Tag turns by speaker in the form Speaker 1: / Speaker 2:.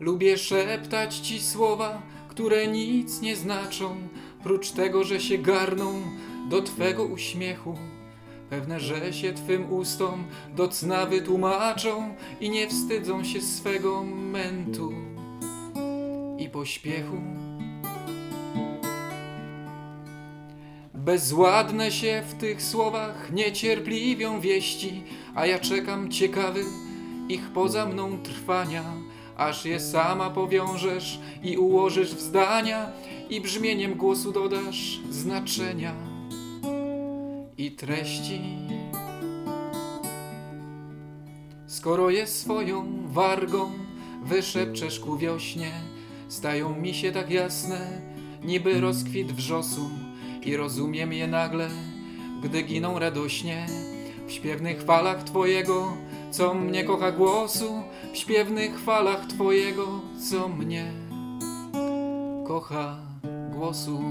Speaker 1: Lubię szeptać ci słowa, które nic nie znaczą, prócz tego, że się garną do twego uśmiechu. Pewne, że się twym ustom do cna wytłumaczą i nie wstydzą się swego mętu i pośpiechu. Bezładne się w tych słowach niecierpliwią wieści, a ja czekam ciekawy ich poza mną trwania, aż je sama powiążesz i ułożysz w zdania i brzmieniem głosu dodasz znaczenia i treści. Skoro je swoją wargą wyszepczesz ku wiośnie, stają mi się tak jasne, niby rozkwit wrzosu i rozumiem je nagle, gdy giną radośnie w śpiewnych falach Twojego, co mnie kocha głosu, w śpiewnych falach Twojego, co mnie kocha głosu.